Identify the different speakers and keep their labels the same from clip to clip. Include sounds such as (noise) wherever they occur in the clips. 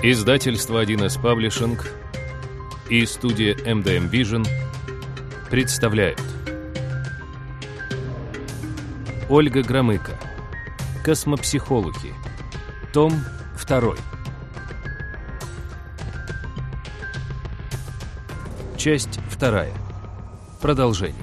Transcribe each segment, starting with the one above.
Speaker 1: Издательство 1С Паблишинг и студия MDM Vision представляют. Ольга Громыко. Космопсихологи. Том 2 Часть 2 Продолжение.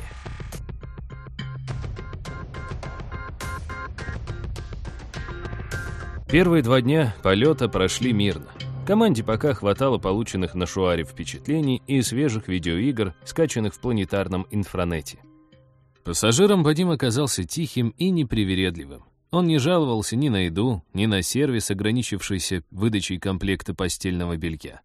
Speaker 1: Первые два дня полета прошли мирно. Команде пока хватало полученных на Шуаре впечатлений и свежих видеоигр, скачанных в планетарном инфранете. Пассажиром Вадим оказался тихим и непривередливым. Он не жаловался ни на еду, ни на сервис, ограничившийся выдачей комплекта постельного белья.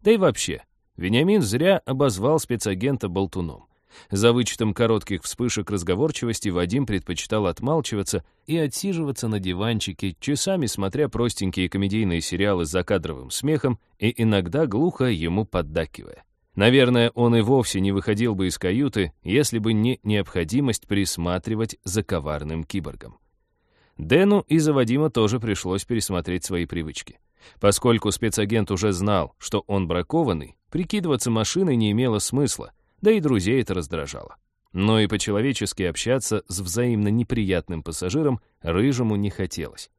Speaker 1: Да и вообще, Вениамин зря обозвал спецагента болтуном. За вычетом коротких вспышек разговорчивости Вадим предпочитал отмалчиваться и отсиживаться на диванчике, часами смотря простенькие комедийные сериалы с закадровым смехом и иногда глухо ему поддакивая. Наверное, он и вовсе не выходил бы из каюты, если бы не необходимость присматривать за коварным киборгом. Дэну и за Вадима тоже пришлось пересмотреть свои привычки. Поскольку спецагент уже знал, что он бракованный, прикидываться машиной не имело смысла, да и друзей это раздражало. Но и по-человечески общаться с взаимно неприятным пассажиром Рыжему не хотелось.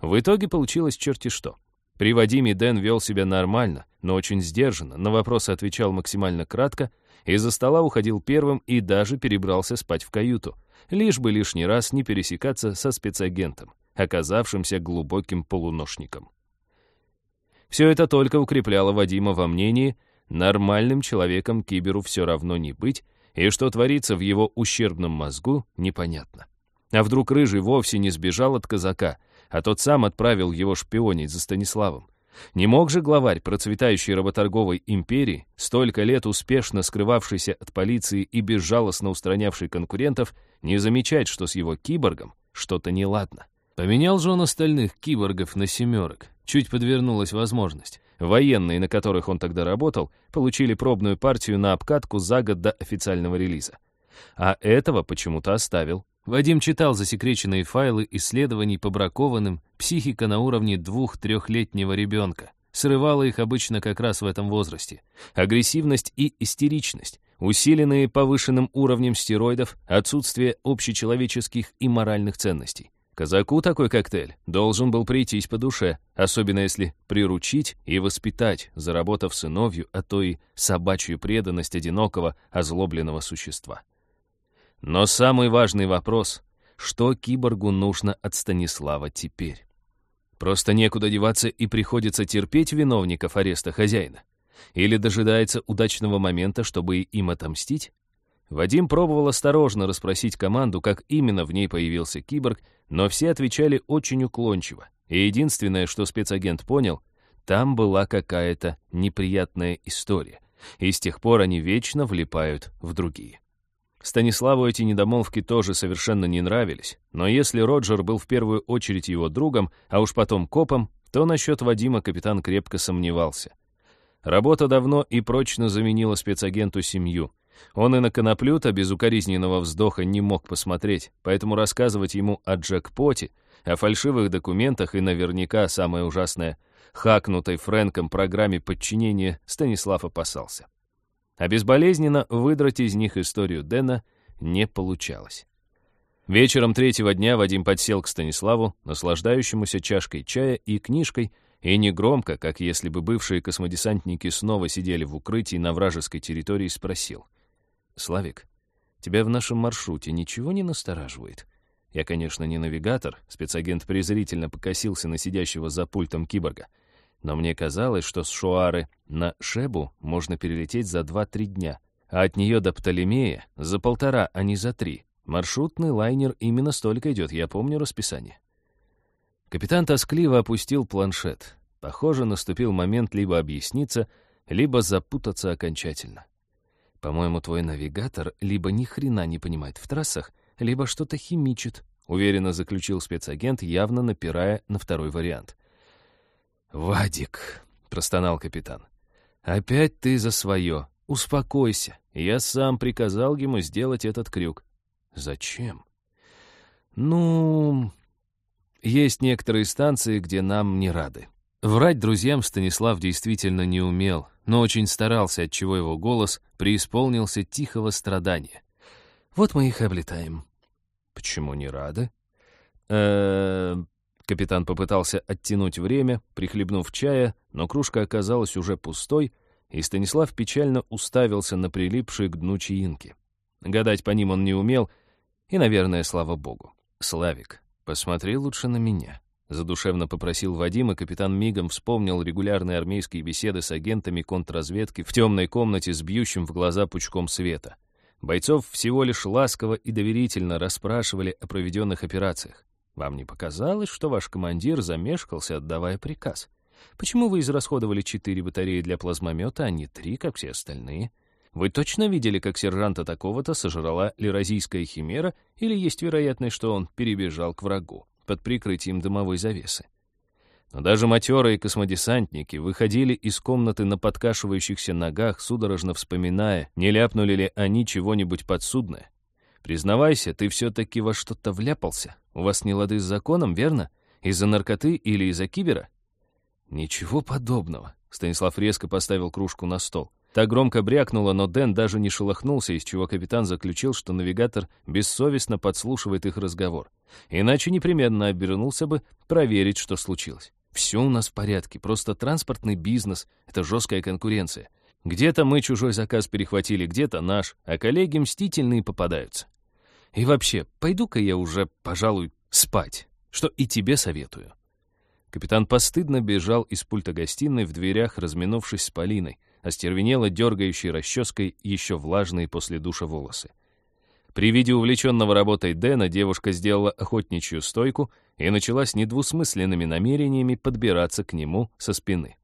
Speaker 1: В итоге получилось черти что. При Вадиме Дэн вел себя нормально, но очень сдержанно, на вопросы отвечал максимально кратко, из-за стола уходил первым и даже перебрался спать в каюту, лишь бы лишний раз не пересекаться со спецагентом, оказавшимся глубоким полуношником. Все это только укрепляло Вадима во мнении, Нормальным человеком Киберу все равно не быть, и что творится в его ущербном мозгу, непонятно. А вдруг Рыжий вовсе не сбежал от казака, а тот сам отправил его шпионить за Станиславом? Не мог же главарь процветающей работорговой империи, столько лет успешно скрывавшийся от полиции и безжалостно устранявший конкурентов, не замечать, что с его киборгом что-то неладно? Поменял же он остальных киборгов на семерок. Чуть подвернулась возможность. Военные, на которых он тогда работал, получили пробную партию на обкатку за год до официального релиза. А этого почему-то оставил. Вадим читал засекреченные файлы исследований по бракованным, психика на уровне двух-трехлетнего ребенка. Срывала их обычно как раз в этом возрасте. Агрессивность и истеричность, усиленные повышенным уровнем стероидов, отсутствие общечеловеческих и моральных ценностей. Казаку такой коктейль должен был прийтись по душе, особенно если приручить и воспитать, заработав сыновью, а то и собачью преданность одинокого, озлобленного существа. Но самый важный вопрос — что киборгу нужно от Станислава теперь? Просто некуда деваться и приходится терпеть виновников ареста хозяина? Или дожидается удачного момента, чтобы им отомстить? Вадим пробовал осторожно расспросить команду, как именно в ней появился киборг, но все отвечали очень уклончиво. И единственное, что спецагент понял, там была какая-то неприятная история. И с тех пор они вечно влипают в другие. Станиславу эти недомолвки тоже совершенно не нравились, но если Роджер был в первую очередь его другом, а уж потом копом, то насчет Вадима капитан крепко сомневался. Работа давно и прочно заменила спецагенту семью — он и на коноплюта без укоризненного вздоха не мог посмотреть, поэтому рассказывать ему о джекпоте, о фальшивых документах и наверняка, самое ужасное, хакнутой Фрэнком программе подчинения Станислав опасался. А безболезненно выдрать из них историю Дэна не получалось. Вечером третьего дня Вадим подсел к Станиславу, наслаждающемуся чашкой чая и книжкой, и негромко, как если бы бывшие космодесантники снова сидели в укрытии на вражеской территории, спросил. «Славик, тебя в нашем маршруте ничего не настораживает?» Я, конечно, не навигатор, спецагент презрительно покосился на сидящего за пультом киборга. Но мне казалось, что с Шуары на Шебу можно перелететь за 2-3 дня, а от нее до Птолемея за полтора, а не за три. Маршрутный лайнер именно столько идет, я помню расписание. Капитан тоскливо опустил планшет. Похоже, наступил момент либо объясниться, либо запутаться окончательно. По-моему, твой навигатор либо ни хрена не понимает в трассах, либо что-то химичит, уверенно заключил спецагент, явно напирая на второй вариант. «Вадик», — простонал капитан, — «опять ты за свое. Успокойся. Я сам приказал ему сделать этот крюк». «Зачем?» «Ну...» «Есть некоторые станции, где нам не рады. Врать друзьям Станислав действительно не умел, но очень старался, отчего его голос преисполнился тихого страдания. «Вот мы их облетаем». «Почему не рады?» э Капитан попытался оттянуть время, прихлебнув чая, но кружка оказалась уже пустой, и Станислав печально уставился на прилипшие к дну чаинки. Гадать по ним он не умел, и, наверное, слава богу. «Славик, посмотри лучше на меня», — задушевно попросил Вадим, и капитан мигом вспомнил регулярные армейские беседы с агентами контрразведки в темной комнате с бьющим в глаза пучком света. Бойцов всего лишь ласково и доверительно расспрашивали о проведенных операциях. Вам не показалось, что ваш командир замешкался, отдавая приказ? Почему вы израсходовали четыре батареи для плазмомета, а не три, как все остальные? Вы точно видели, как сержанта такого-то сожрала лирозийская химера, или есть вероятность, что он перебежал к врагу под прикрытием дымовой завесы? Но даже матерые космодесантники выходили из комнаты на подкашивающихся ногах, судорожно вспоминая, не ляпнули ли они чего-нибудь подсудное. Признавайся, ты все-таки во что-то вляпался. У вас не лады с законом, верно? Из-за наркоты или из-за кибера? Ничего подобного. Станислав резко поставил кружку на стол. Та громко брякнула, но Дэн даже не шелохнулся, из чего капитан заключил, что навигатор бессовестно подслушивает их разговор. Иначе непременно обернулся бы проверить, что случилось. Все у нас в порядке, просто транспортный бизнес — это жесткая конкуренция. Где-то мы чужой заказ перехватили, где-то наш, а коллеги мстительные попадаются. И вообще, пойду-ка я уже, пожалуй, спать, что и тебе советую». Капитан постыдно бежал из пульта гостиной в дверях, разминувшись с Полиной, остервенело дергающей расческой еще влажные после душа волосы. При виде увлеченного работой Дэна девушка сделала охотничью стойку и начала с недвусмысленными намерениями подбираться к нему со спины.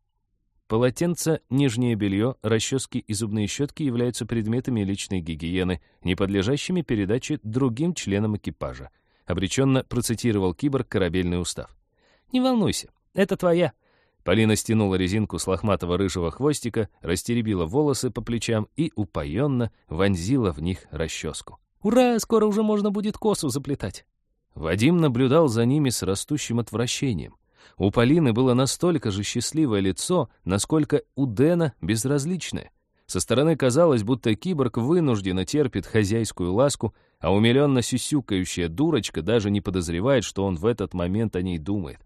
Speaker 1: Полотенца, нижнее белье, расчески и зубные щетки являются предметами личной гигиены, не подлежащими передаче другим членам экипажа. Обреченно процитировал киборг корабельный устав. «Не волнуйся, это твоя». Полина стянула резинку с лохматого рыжего хвостика, растеребила волосы по плечам и упоенно вонзила в них расческу. «Ура! Скоро уже можно будет косу заплетать!» Вадим наблюдал за ними с растущим отвращением. У Полины было настолько же счастливое лицо, насколько у Дэна безразличное. Со стороны казалось, будто киборг вынужденно терпит хозяйскую ласку, а умиленно сюсюкающая дурочка даже не подозревает, что он в этот момент о ней думает.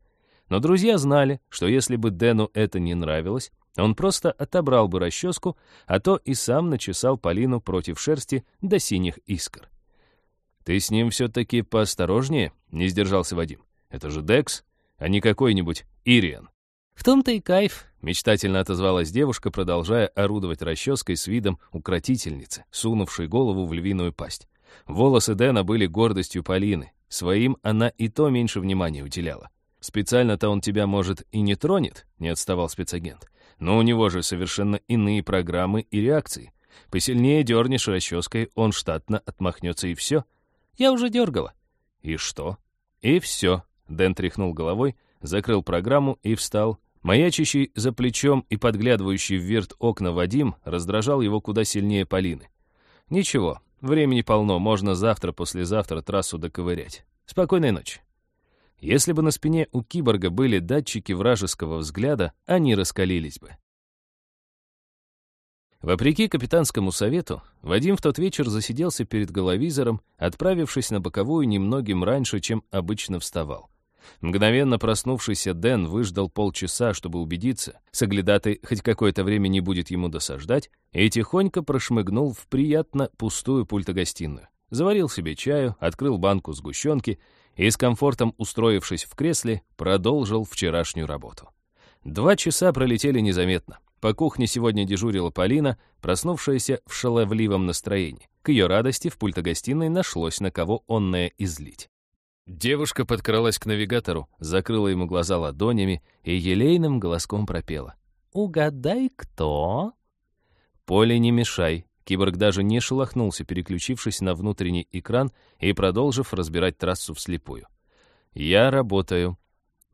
Speaker 1: Но друзья знали, что если бы Дэну это не нравилось, он просто отобрал бы расческу, а то и сам начесал Полину против шерсти до синих искр. «Ты с ним все-таки поосторожнее?» — не сдержался Вадим. «Это же Декс, а не какой-нибудь Ириан. «В том-то и кайф», — мечтательно отозвалась девушка, продолжая орудовать расческой с видом укротительницы, сунувшей голову в львиную пасть. Волосы Дэна были гордостью Полины. Своим она и то меньше внимания уделяла. «Специально-то он тебя, может, и не тронет», — не отставал спецагент. «Но у него же совершенно иные программы и реакции. Посильнее дернешь расческой, он штатно отмахнется и все. Я уже дергала». «И что?» «И все», Дэн тряхнул головой, закрыл программу и встал. Маячащий за плечом и подглядывающий вверх окна Вадим раздражал его куда сильнее Полины. «Ничего, времени полно, можно завтра-послезавтра трассу доковырять. Спокойной ночи». Если бы на спине у киборга были датчики вражеского взгляда, они раскалились бы. Вопреки капитанскому совету, Вадим в тот вечер засиделся перед головизором, отправившись на боковую немногим раньше, чем обычно вставал. Мгновенно проснувшийся Дэн выждал полчаса, чтобы убедиться, соглядатый хоть какое-то время не будет ему досаждать, и тихонько прошмыгнул в приятно пустую пультогостиную. Заварил себе чаю, открыл банку сгущенки и, с комфортом устроившись в кресле, продолжил вчерашнюю работу. Два часа пролетели незаметно. По кухне сегодня дежурила Полина, проснувшаяся в шаловливом настроении. К ее радости в пультогостиной нашлось на кого онное излить. Девушка подкралась к навигатору, закрыла ему глаза ладонями и елейным голоском пропела. «Угадай, кто?» «Поле, не мешай». Киборг даже не шелохнулся, переключившись на внутренний экран и продолжив разбирать трассу вслепую. «Я работаю».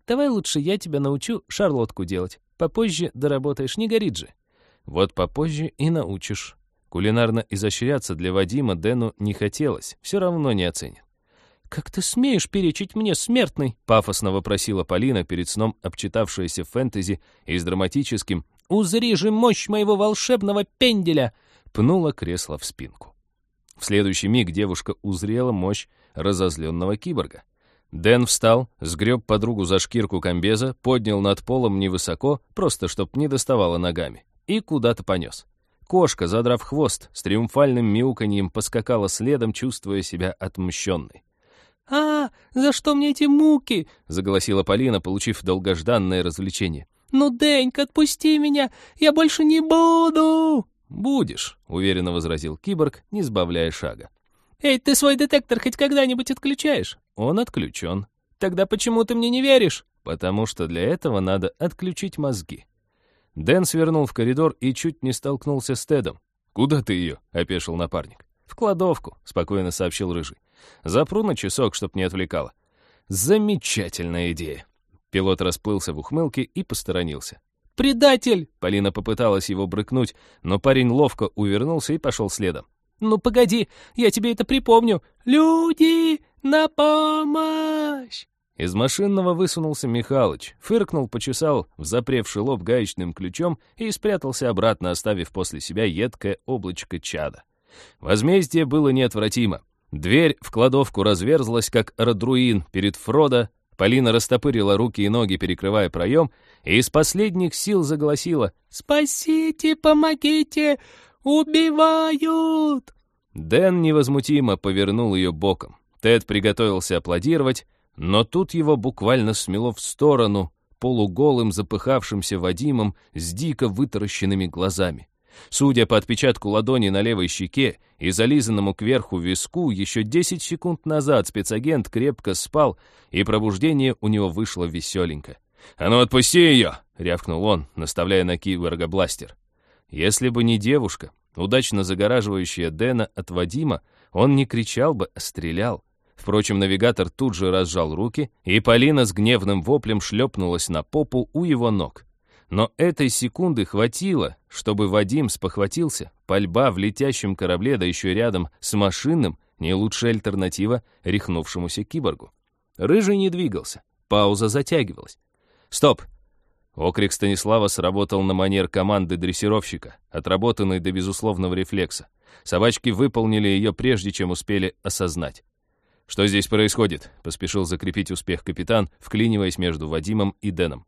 Speaker 1: «Давай лучше я тебя научу шарлотку делать. Попозже доработаешь, не горит же». «Вот попозже и научишь». Кулинарно изощряться для Вадима Дэну не хотелось, все равно не оценит. «Как ты смеешь перечить мне, смертный?» — пафосно вопросила Полина, перед сном обчитавшаяся фэнтези и с драматическим «Узри же мощь моего волшебного пенделя!» Пнула кресло в спинку. В следующий миг девушка узрела мощь разозленного киборга. Дэн встал, сгреб подругу за шкирку комбеза, поднял над полом невысоко, просто чтоб не доставала ногами, и куда-то понес. Кошка, задрав хвост, с триумфальным мяуканьем поскакала следом, чувствуя себя отмщенной.
Speaker 2: «А, за что мне эти муки?»
Speaker 1: — заголосила Полина, получив долгожданное развлечение.
Speaker 2: «Ну, Денька, отпусти меня! Я больше не буду!»
Speaker 1: «Будешь», — уверенно возразил киборг, не сбавляя шага.
Speaker 2: «Эй, ты свой детектор хоть когда-нибудь отключаешь?»
Speaker 1: «Он отключен».
Speaker 2: «Тогда почему ты мне не веришь?»
Speaker 1: «Потому что для этого надо отключить мозги». Дэн свернул в коридор и чуть не столкнулся с Тедом. «Куда ты ее?» — опешил напарник. «В кладовку», — спокойно сообщил Рыжий. Запру на часок, чтоб не отвлекало. Замечательная идея. Пилот расплылся в ухмылке и посторонился.
Speaker 2: «Предатель!»
Speaker 1: — Полина попыталась его брыкнуть, но парень ловко увернулся и пошел следом.
Speaker 2: «Ну, погоди, я тебе это припомню. Люди, на помощь!»
Speaker 1: Из машинного высунулся Михалыч, фыркнул, почесал в запревший лоб гаечным ключом и спрятался обратно, оставив после себя едкое облачко чада. Возмездие было неотвратимо. Дверь в кладовку разверзлась, как Радруин перед Фродо. Полина растопырила руки и ноги, перекрывая проем, и из последних сил загласила
Speaker 2: «Спасите, помогите! Убивают!»
Speaker 1: Дэн невозмутимо повернул ее боком. Тед приготовился аплодировать, но тут его буквально смело в сторону полуголым запыхавшимся Вадимом с дико вытаращенными глазами. Судя по отпечатку ладони на левой щеке и зализанному кверху виску, еще 10 секунд назад спецагент крепко спал, и пробуждение у него вышло веселенько. «А ну отпусти ее!» — рявкнул он, наставляя на киборга бластер. Если бы не девушка, удачно загораживающая Дэна от Вадима, он не кричал бы, а стрелял. Впрочем, навигатор тут же разжал руки, и Полина с гневным воплем шлепнулась на попу у его ног. Но этой секунды хватило, чтобы Вадим спохватился. Пальба в летящем корабле, да еще рядом с машинным, не лучшая альтернатива рехнувшемуся киборгу. Рыжий не двигался. Пауза затягивалась. «Стоп!» Окрик Станислава сработал на манер команды дрессировщика, отработанной до безусловного рефлекса. Собачки выполнили ее прежде, чем успели осознать. «Что здесь происходит?» — поспешил закрепить успех капитан, вклиниваясь между Вадимом и Дэном.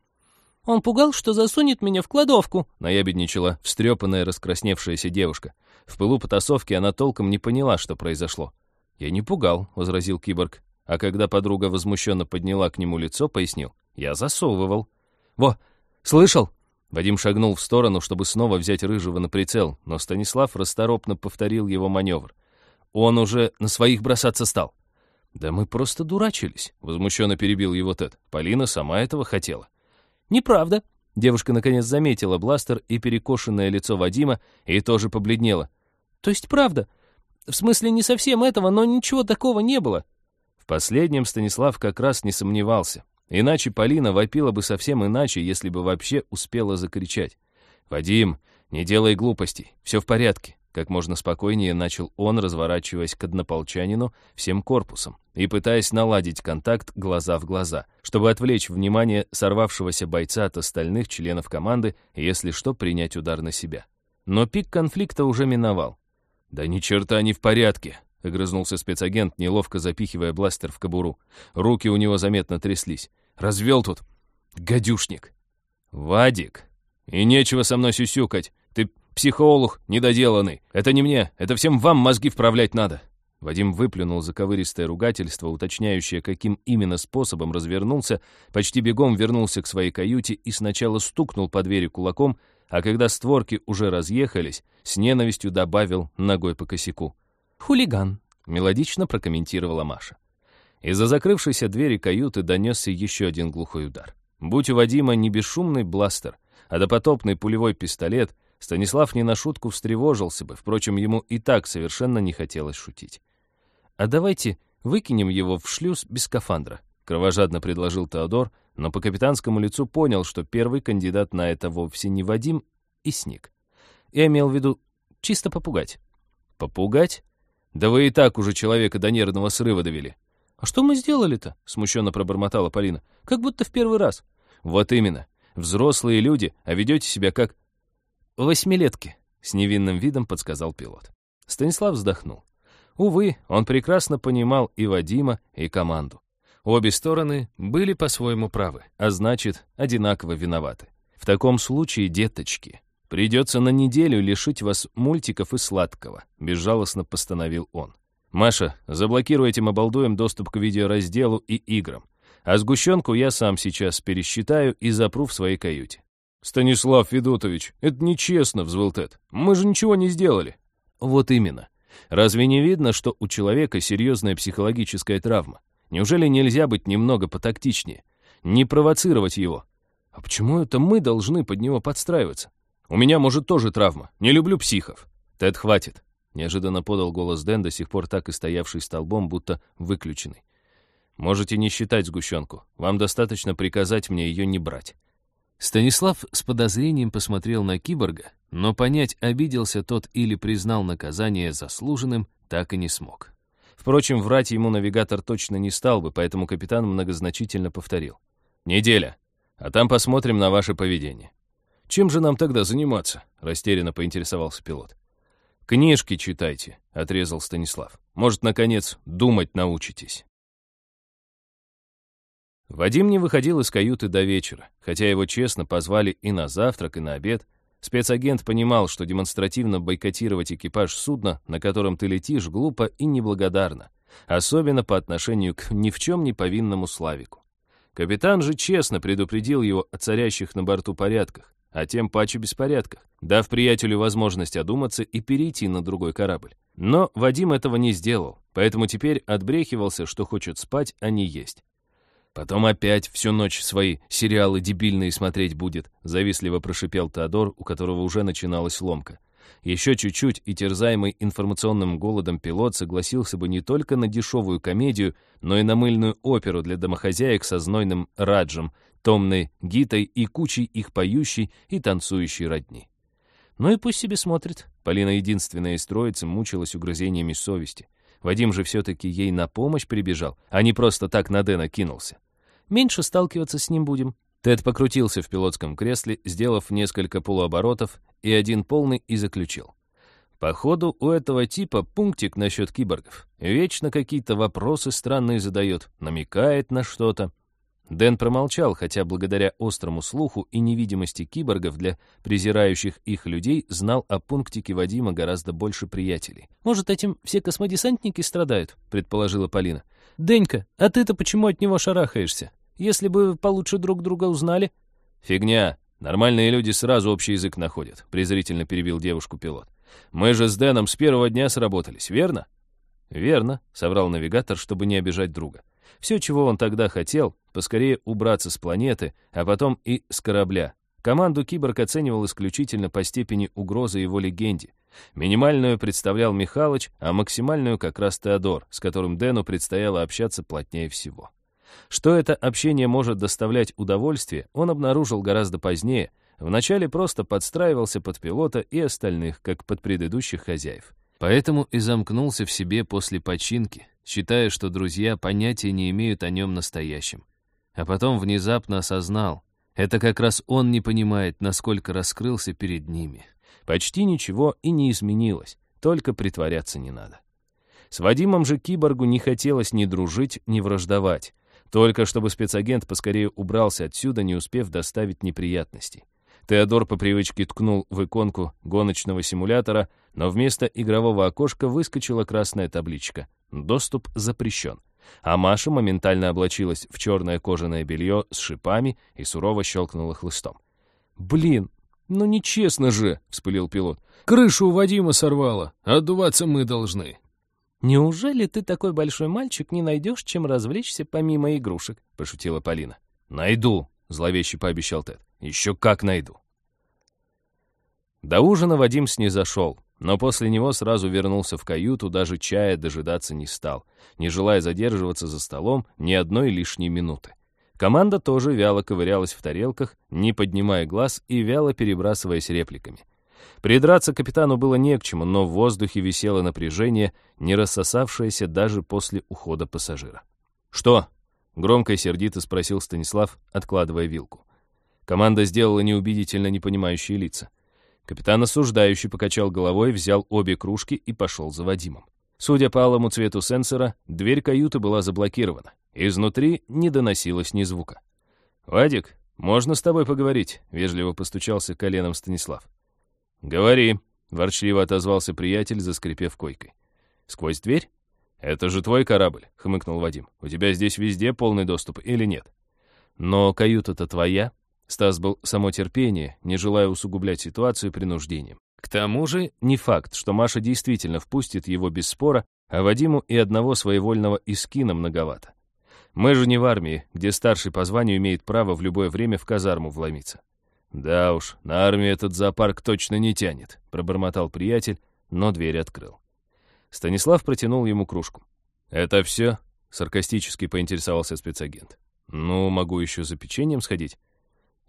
Speaker 2: Он пугал, что засунет меня в кладовку», —
Speaker 1: наябедничала встрепанная раскрасневшаяся девушка. В пылу потасовки она толком не поняла, что произошло. «Я не пугал», — возразил киборг. А когда подруга возмущенно подняла к нему лицо, пояснил. «Я засовывал». «Во, слышал?» Вадим шагнул в сторону, чтобы снова взять Рыжего на прицел, но Станислав расторопно повторил его маневр. Он уже на своих бросаться стал. «Да мы просто дурачились», — возмущенно перебил его Тед. «Полина сама этого хотела».
Speaker 2: «Неправда».
Speaker 1: Девушка наконец заметила бластер и перекошенное лицо Вадима и тоже побледнела.
Speaker 2: «То есть правда? В смысле, не совсем этого, но ничего такого не было».
Speaker 1: В последнем Станислав как раз не сомневался. Иначе Полина вопила бы совсем иначе, если бы вообще успела закричать. «Вадим, не делай глупостей, все в порядке. Как можно спокойнее начал он, разворачиваясь к однополчанину всем корпусом и пытаясь наладить контакт глаза в глаза, чтобы отвлечь внимание сорвавшегося бойца от остальных членов команды если что, принять удар на себя. Но пик конфликта уже миновал. «Да ни черта не в порядке», — огрызнулся спецагент, неловко запихивая бластер в кобуру. Руки у него заметно тряслись. «Развел тут. Гадюшник». «Вадик, и нечего со мной сюсюкать. Ты Психолог недоделанный. Это не мне, это всем вам мозги вправлять надо». Вадим выплюнул заковыристое ругательство, уточняющее, каким именно способом развернулся, почти бегом вернулся к своей каюте и сначала стукнул по двери кулаком, а когда створки уже разъехались, с ненавистью добавил ногой по косяку.
Speaker 2: «Хулиган», —
Speaker 1: мелодично прокомментировала Маша. Из-за закрывшейся двери каюты донесся еще один глухой удар. Будь у Вадима не бесшумный бластер, а допотопный пулевой пистолет, Станислав не на шутку встревожился бы, впрочем, ему и так совершенно не хотелось шутить. «А давайте выкинем его в шлюз без скафандра», — кровожадно предложил Теодор, но по капитанскому лицу понял, что первый кандидат на это вовсе не Вадим, и сник. Я имел в виду чисто попугать. «Попугать? Да вы и так уже человека до нервного срыва довели».
Speaker 2: «А что мы сделали-то?» — смущенно пробормотала Полина. «Как будто в первый раз».
Speaker 1: «Вот именно. Взрослые люди, а ведете себя как...»
Speaker 2: «Восьмилетки», — с невинным видом подсказал пилот. Станислав вздохнул. Увы, он прекрасно понимал и Вадима, и команду. Обе стороны были по-своему правы, а значит, одинаково виноваты. В таком случае, деточки, придется на неделю лишить вас мультиков и сладкого, безжалостно постановил он. Маша, заблокируй этим обалдуем доступ к видеоразделу и играм. А сгущенку я сам сейчас пересчитаю и запру в своей каюте.
Speaker 1: «Станислав Федотович, это нечестно», — взвыл Тед. «Мы же ничего не сделали».
Speaker 2: «Вот именно. Разве не видно, что у человека серьезная психологическая травма? Неужели нельзя быть немного потактичнее? Не провоцировать его? А почему это мы должны под него подстраиваться? У меня, может, тоже травма. Не люблю психов. Тед, хватит. Неожиданно подал голос Дэн, до сих пор так и стоявший столбом, будто выключенный. Можете не считать сгущенку. Вам достаточно приказать мне ее не брать. Станислав с подозрением посмотрел на киборга, но понять, обиделся тот или признал наказание заслуженным, так и не смог. Впрочем, врать ему навигатор точно не стал бы, поэтому капитан многозначительно повторил. «Неделя, а там посмотрим на ваше поведение».
Speaker 1: «Чем же нам тогда заниматься?» — растерянно поинтересовался пилот.
Speaker 2: «Книжки читайте», — отрезал Станислав. «Может, наконец, думать научитесь». Вадим не выходил из каюты до вечера, хотя его честно позвали и на завтрак, и на обед. Спецагент понимал, что демонстративно бойкотировать экипаж судна, на котором ты летишь, глупо и неблагодарно, особенно по отношению к ни в чем не повинному Славику. Капитан же честно предупредил его о царящих на борту порядках, а тем паче беспорядках, дав приятелю возможность одуматься и перейти на другой корабль. Но Вадим этого не сделал, поэтому теперь отбрехивался, что хочет спать, а не есть. Потом опять всю ночь свои сериалы дебильные смотреть будет, завистливо прошипел Теодор, у которого уже начиналась ломка. Еще чуть-чуть, и терзаемый информационным голодом пилот согласился бы не только на дешевую комедию, но и на мыльную оперу для домохозяек со знойным раджем, томной гитой и кучей их поющей и танцующей родни. Ну и пусть себе смотрит. Полина единственная из троицы мучилась угрызениями совести. Вадим же все-таки ей на помощь прибежал, а не просто так на Дэна кинулся. Меньше сталкиваться с ним будем. Тед покрутился в пилотском кресле, сделав несколько полуоборотов, и один полный и заключил. Походу, у этого типа пунктик насчет киборгов. Вечно какие-то вопросы странные задает, намекает на что-то. Дэн промолчал, хотя благодаря острому слуху и невидимости киборгов для презирающих их людей знал о пунктике Вадима гораздо больше приятелей. «Может, этим все космодесантники страдают?» — предположила Полина. «Денька, а ты-то почему от него шарахаешься? Если бы получше друг друга узнали...»
Speaker 1: «Фигня. Нормальные люди сразу общий язык находят», — презрительно перебил девушку пилот. «Мы же с Дэном с первого дня сработались, верно?»
Speaker 2: «Верно», — соврал навигатор, чтобы не обижать друга. Все, чего он тогда хотел, поскорее убраться с планеты, а потом и с корабля. Команду «Киборг» оценивал исключительно по степени угрозы его легенде. Минимальную представлял Михалыч, а максимальную как раз Теодор, с которым Дэну предстояло общаться плотнее всего. Что это общение может доставлять удовольствие, он обнаружил гораздо позднее. Вначале просто подстраивался под пилота и остальных, как под предыдущих хозяев. Поэтому и замкнулся в себе после починки, считая, что друзья понятия не имеют о нем настоящем. А потом внезапно осознал, это как раз он не понимает, насколько раскрылся перед ними. Почти ничего и не изменилось, только притворяться не надо. С Вадимом же киборгу не хотелось ни дружить, ни враждовать, только чтобы спецагент поскорее убрался отсюда, не успев доставить неприятностей. Теодор по привычке ткнул в иконку гоночного симулятора, но вместо игрового окошка выскочила красная табличка «Доступ запрещен». А Маша моментально облачилась в черное кожаное белье с шипами и сурово щелкнула хлыстом.
Speaker 1: «Блин, ну нечестно же!» — вспылил пилот. «Крышу у Вадима сорвало, отдуваться мы должны».
Speaker 2: «Неужели ты такой большой мальчик не найдешь, чем развлечься помимо игрушек?» — пошутила Полина.
Speaker 1: «Найду», — зловеще пообещал Тед. «Еще как найду».
Speaker 2: До ужина Вадим снизошел, но после него сразу вернулся в каюту, даже чая дожидаться не стал, не желая задерживаться за столом ни одной лишней минуты. Команда тоже вяло ковырялась в тарелках, не поднимая глаз и вяло перебрасываясь репликами. Придраться капитану было не к чему, но в воздухе висело напряжение, не рассосавшееся даже после ухода пассажира. «Что?» — громко и сердито спросил Станислав, откладывая вилку. Команда сделала неубедительно непонимающие лица. Капитан осуждающий покачал головой, взял обе кружки и пошел за Вадимом. Судя по алому цвету сенсора, дверь каюты была заблокирована. Изнутри не доносилось ни звука. «Вадик, можно с тобой поговорить?» — вежливо постучался коленом Станислав. «Говори», — ворчливо отозвался приятель, заскрипев койкой. «Сквозь дверь?» «Это же твой корабль», — хмыкнул Вадим. «У тебя здесь везде полный доступ или нет?» «Но каюта-то твоя», Стас был само терпение, не желая усугублять ситуацию принуждением. К тому же не факт, что Маша действительно впустит его без спора, а Вадиму и одного своевольного искина многовато. Мы же не в армии, где старший по званию имеет право в любое время в казарму вломиться. «Да уж, на армию этот зоопарк точно не тянет», — пробормотал приятель, но дверь открыл. Станислав протянул ему кружку. «Это все?» — саркастически поинтересовался спецагент. «Ну, могу еще за печеньем сходить».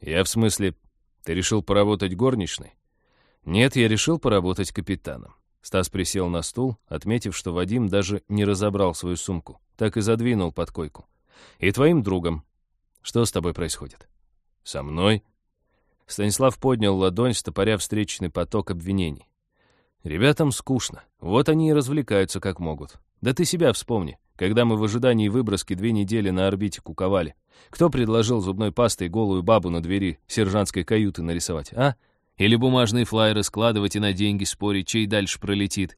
Speaker 2: «Я в смысле, ты решил поработать горничной?» «Нет, я решил поработать капитаном». Стас присел на стул, отметив, что Вадим даже не разобрал свою сумку, так и задвинул под койку. «И твоим другом. Что с тобой происходит?» «Со мной?» Станислав поднял ладонь, стопоря встречный поток обвинений. «Ребятам скучно. Вот они и развлекаются как могут. Да ты себя вспомни когда мы в ожидании выброски две недели на орбите куковали. Кто предложил зубной пастой голую бабу на двери сержантской каюты нарисовать, а? Или бумажные флайеры складывать и на деньги спорить, чей дальше пролетит?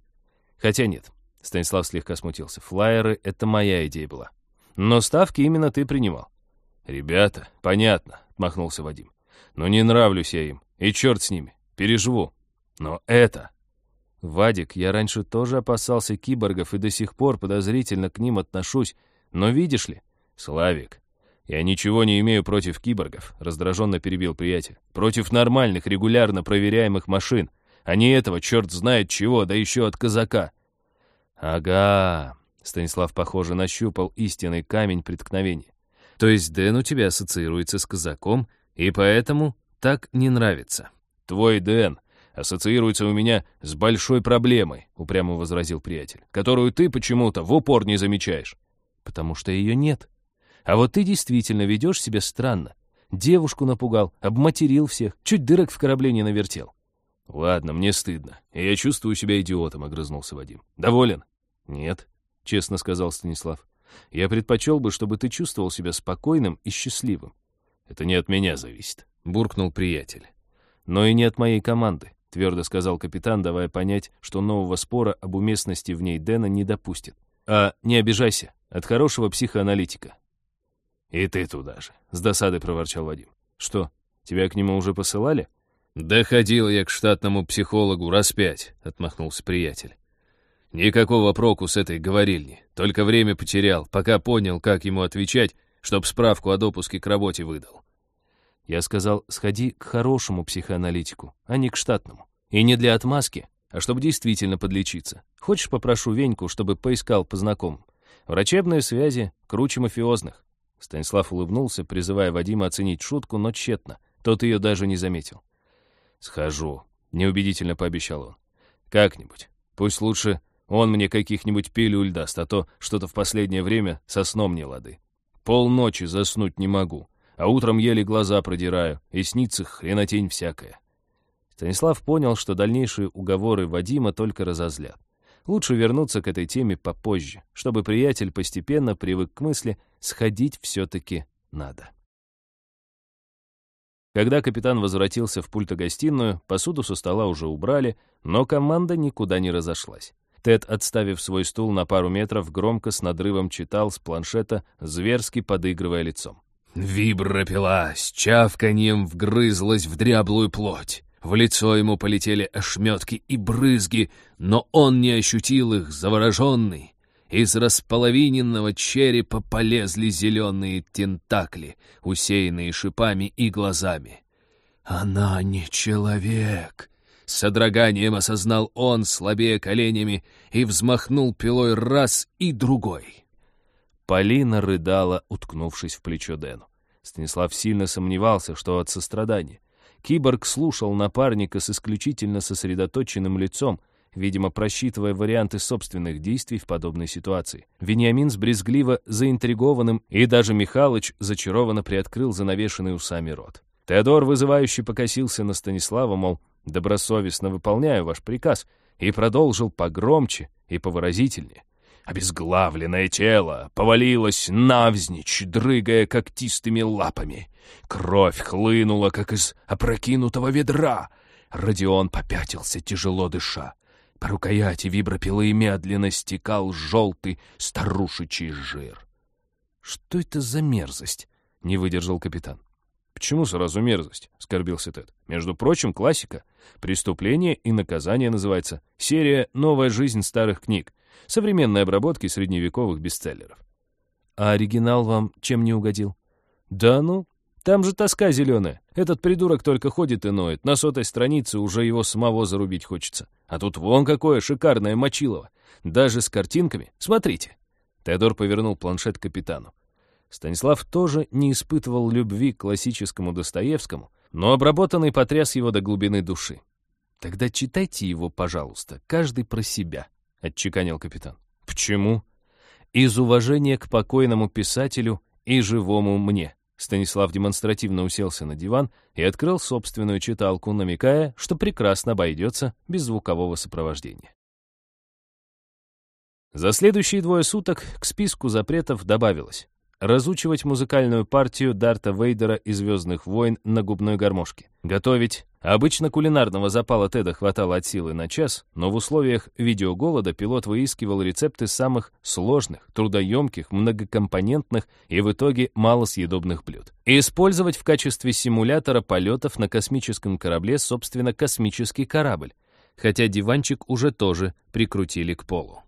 Speaker 2: Хотя нет, Станислав слегка смутился. Флайеры — это моя идея была. Но ставки именно ты принимал. «Ребята, понятно», — отмахнулся Вадим. «Но не нравлюсь я им, и черт с ними, переживу. Но это...» «Вадик, я раньше тоже опасался киборгов и до сих пор подозрительно к ним отношусь. Но видишь ли...» «Славик, я ничего не имею против киборгов», — раздраженно перебил приятель. «Против нормальных, регулярно проверяемых машин, а не этого черт знает чего, да еще от казака». «Ага», — Станислав, похоже, нащупал истинный камень преткновения. «То есть Дэн у тебя ассоциируется с казаком, и поэтому так не нравится?» «Твой Дэн ассоциируется у меня с большой проблемой», — упрямо возразил приятель, «которую ты почему-то в упор не замечаешь». «Потому что ее нет. А вот ты действительно ведешь себя странно. Девушку напугал, обматерил всех, чуть дырок в корабле не навертел». «Ладно, мне стыдно, я чувствую себя идиотом», — огрызнулся Вадим. «Доволен?» «Нет», — честно сказал Станислав. «Я предпочел бы, чтобы ты чувствовал себя спокойным и счастливым». «Это не от меня зависит», — буркнул приятель. «Но и не от моей команды. — твердо сказал капитан, давая понять, что нового спора об уместности в ней Дэна не допустит. «А не обижайся, от хорошего психоаналитика». «И ты туда же», — с досадой проворчал Вадим. «Что, тебя к нему уже посылали?» «Да ходил я к штатному психологу раз пять», — отмахнулся приятель. «Никакого проку с этой говорильни, только время потерял, пока понял, как ему отвечать, чтоб справку о допуске к работе выдал. Я сказал, сходи к хорошему психоаналитику, а не к штатному. И не для отмазки, а чтобы действительно подлечиться. Хочешь, попрошу Веньку, чтобы поискал по знакомым. Врачебные связи круче мафиозных. Станислав улыбнулся, призывая Вадима оценить шутку, но тщетно. Тот ее даже не заметил. «Схожу», — неубедительно пообещал он. «Как-нибудь. Пусть лучше он мне каких-нибудь пилюль даст, а то что-то в последнее время со сном не лады. Полночи заснуть не могу а утром еле глаза продираю, и снится хренотень всякая. Станислав понял, что дальнейшие уговоры Вадима только разозлят. Лучше вернуться к этой теме попозже, чтобы приятель постепенно привык к мысли «сходить все-таки надо». Когда капитан возвратился в пультогостиную, посуду со стола уже убрали, но команда никуда не разошлась. Тед, отставив свой стул на пару метров, громко с надрывом читал с планшета, зверски подыгрывая лицом. Вибра пила, с чавканьем вгрызлась в дряблую плоть. В лицо ему полетели ошметки и брызги, но он не ощутил их, завороженный. Из располовиненного черепа полезли зеленые тентакли, усеянные шипами и глазами. «Она не человек!» С содроганием осознал он, слабее коленями, и взмахнул пилой раз и другой. Полина рыдала, уткнувшись в плечо Дэну. Станислав сильно сомневался, что от сострадания. Киборг слушал напарника с исключительно сосредоточенным лицом, видимо, просчитывая варианты собственных действий в подобной ситуации. Вениамин с брезгливо заинтригованным, и даже Михалыч зачарованно приоткрыл занавешенный усами рот. Теодор вызывающе покосился на Станислава, мол, добросовестно выполняю ваш приказ, и продолжил погромче и повыразительнее. Обезглавленное тело повалилось навзничь, дрыгая когтистыми лапами. Кровь хлынула, как из опрокинутого ведра. Родион попятился, тяжело дыша. По рукояти вибропилы медленно стекал желтый старушечий жир. «Что это за мерзость?» — не выдержал капитан. «Почему сразу мерзость?» — скорбился Тед. «Между прочим, классика. Преступление и наказание называется. Серия «Новая жизнь старых книг». Современной обработки средневековых бестселлеров. А оригинал вам чем не угодил? Да ну, там же тоска зеленая. Этот придурок только ходит и ноет. На сотой странице уже его самого зарубить хочется. А тут вон какое шикарное мочилово. Даже с картинками. Смотрите. Теодор повернул планшет капитану. Станислав тоже не испытывал любви к классическому Достоевскому, но обработанный потряс его до глубины души. Тогда читайте его, пожалуйста, каждый про себя. — отчеканил капитан. «Почему?» «Из уважения к покойному писателю и живому мне». Станислав демонстративно уселся на диван и открыл собственную читалку, намекая, что прекрасно обойдется без звукового сопровождения. За следующие двое суток к списку запретов добавилось разучивать музыкальную партию Дарта Вейдера из «Звездных войн» на губной гармошке, готовить. Обычно кулинарного запала Теда хватало от силы на час, но в условиях видеоголода пилот выискивал рецепты самых сложных, трудоемких, многокомпонентных и в итоге малосъедобных блюд. И использовать в качестве симулятора полетов на космическом корабле, собственно, космический корабль, хотя диванчик уже тоже прикрутили к полу.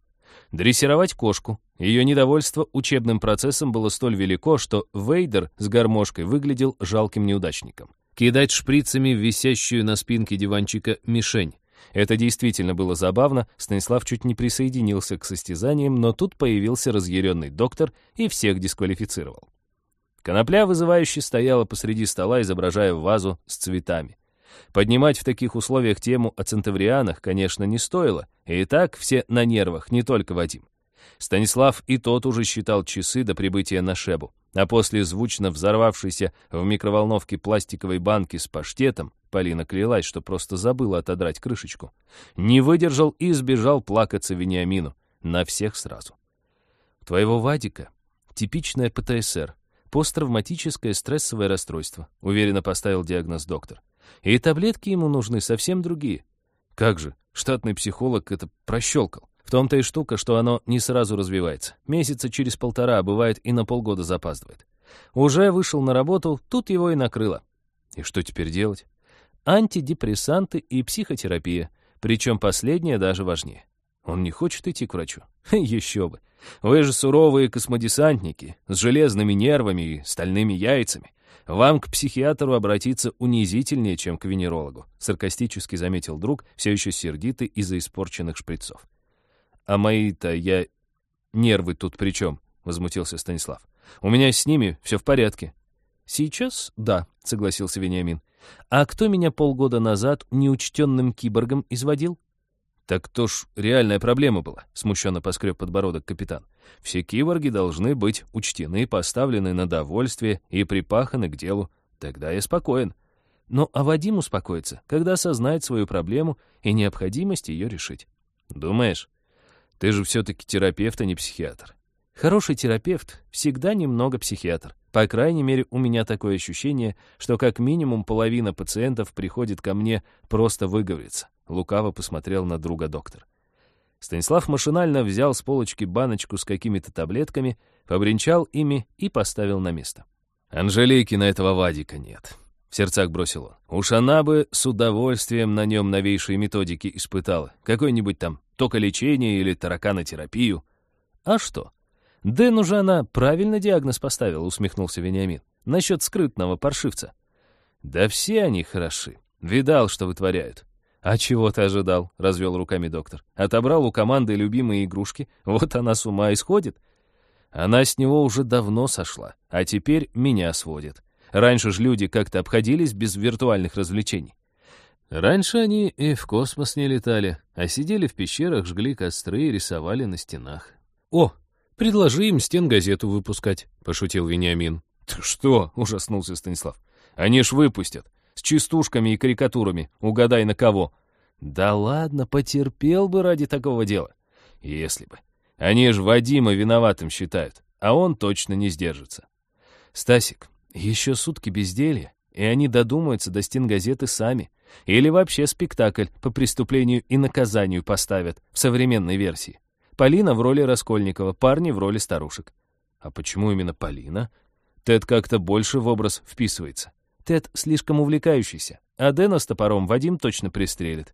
Speaker 2: Дрессировать кошку. Ее недовольство учебным процессом было столь велико, что Вейдер с гармошкой выглядел жалким неудачником. Кидать шприцами в висящую на спинке диванчика мишень. Это действительно было забавно, Станислав чуть не присоединился к состязаниям, но тут появился разъяренный доктор и всех дисквалифицировал. Конопля вызывающе стояла посреди стола, изображая вазу с цветами. Поднимать в таких условиях тему о центаврианах, конечно, не стоило, и так все на нервах, не только Вадим. Станислав и тот уже считал часы до прибытия на Шебу, а после звучно взорвавшейся в микроволновке пластиковой банки с паштетом, Полина клялась, что просто забыла отодрать крышечку, не выдержал и сбежал плакаться Вениамину, на всех сразу. «Твоего Вадика типичное ПТСР, посттравматическое стрессовое расстройство», уверенно поставил диагноз доктор. И таблетки ему нужны совсем другие. Как же, штатный психолог это прощелкал. В том-то и штука, что оно не сразу развивается. Месяца через полтора, а бывает и на полгода запаздывает. Уже вышел на работу, тут его и накрыло. И что теперь делать? Антидепрессанты и психотерапия. Причем последняя даже важнее. Он не хочет идти к врачу? (laughs) Еще бы. Вы же суровые космодесантники, с железными нервами и стальными яйцами. Вам к психиатру обратиться унизительнее, чем к венерологу», саркастически заметил друг, все еще сердитый из-за испорченных шприцов. «А мои-то я... нервы тут при чем?» — возмутился Станислав. «У меня с ними все в порядке». «Сейчас да», — согласился Вениамин. «А кто меня полгода назад неучтенным киборгом изводил?» «Так то ж реальная проблема была», — смущенно поскреб подбородок капитан. «Все киборги должны быть учтены, поставлены на довольствие и припаханы к делу. Тогда я спокоен». Но а Вадим успокоится, когда осознает свою проблему и необходимость ее решить. «Думаешь? Ты же все-таки терапевт, а не психиатр». Хороший терапевт всегда немного психиатр. По крайней мере, у меня такое ощущение, что как минимум половина пациентов приходит ко мне просто выговориться. Лукаво посмотрел на друга доктор. Станислав машинально взял с полочки баночку с какими-то таблетками, побренчал ими и поставил на место. «Анжелики на этого Вадика нет», — в сердцах бросил он. «Уж она бы с удовольствием на нем новейшие методики испытала. Какой-нибудь там токолечение или тараканотерапию». «А что?» «Дэн уже она правильно диагноз поставила», — усмехнулся Вениамин. «Насчет скрытного паршивца». «Да все они хороши. Видал, что вытворяют. «А чего ты ожидал?» — развел руками доктор. «Отобрал у команды любимые игрушки, вот она с ума исходит. Она с него уже давно сошла, а теперь меня сводит. Раньше ж люди как-то обходились без виртуальных развлечений.
Speaker 1: Раньше они и в космос не летали, а сидели в пещерах, жгли костры и рисовали на стенах. «О, предложи им стенгазету выпускать», — пошутил Вениамин.
Speaker 2: «Ты что?» — ужаснулся Станислав. «Они ж выпустят. С частушками и карикатурами. Угадай, на кого».
Speaker 1: «Да ладно, потерпел бы ради такого дела. Если бы.
Speaker 2: Они ж Вадима виноватым считают, а он точно не сдержится».
Speaker 1: «Стасик, еще сутки безделья, и они додумаются до стенгазеты сами. Или вообще спектакль по преступлению и наказанию поставят в современной версии. Полина в роли Раскольникова, парни в роли старушек.
Speaker 2: А почему именно Полина? Тед как-то больше в образ вписывается.
Speaker 1: Тед слишком увлекающийся, а Дэна с топором Вадим точно пристрелит.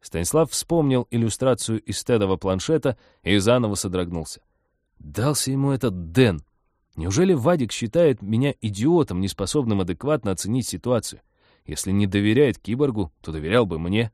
Speaker 2: Станислав вспомнил иллюстрацию из Тедова планшета и заново содрогнулся.
Speaker 1: Дался ему этот Дэн. Неужели Вадик считает меня идиотом, неспособным адекватно оценить ситуацию? Если не доверяет киборгу, то доверял бы мне.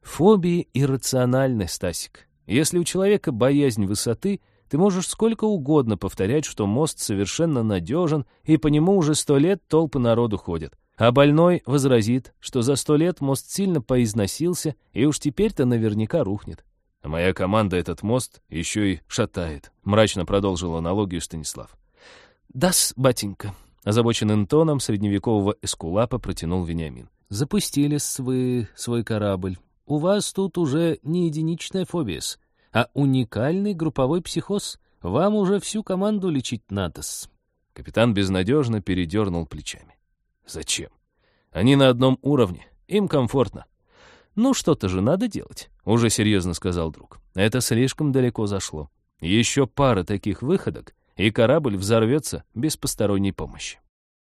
Speaker 1: Фобии иррациональны, Стасик. Если у человека боязнь высоты, ты можешь сколько угодно повторять, что мост совершенно надежен, и по нему уже сто лет толпы народу ходят. А больной возразит, что за сто лет мост сильно поизносился, и уж теперь-то наверняка рухнет.
Speaker 2: А моя команда этот мост еще и шатает, мрачно продолжил аналогию Станислав.
Speaker 1: «Да-с, батенька», Озабоченным тоном средневекового эскулапа протянул Вениамин. «Запустили вы свой корабль. У вас тут уже не единичная фобия, а уникальный групповой психоз. Вам уже всю команду лечить надо-с».
Speaker 2: Капитан безнадежно передернул плечами. «Зачем? Они на одном уровне, им комфортно».
Speaker 1: «Ну, что-то же надо делать», — уже серьезно сказал друг. «Это слишком далеко зашло. Еще пара таких выходок, и корабль взорвется без посторонней помощи.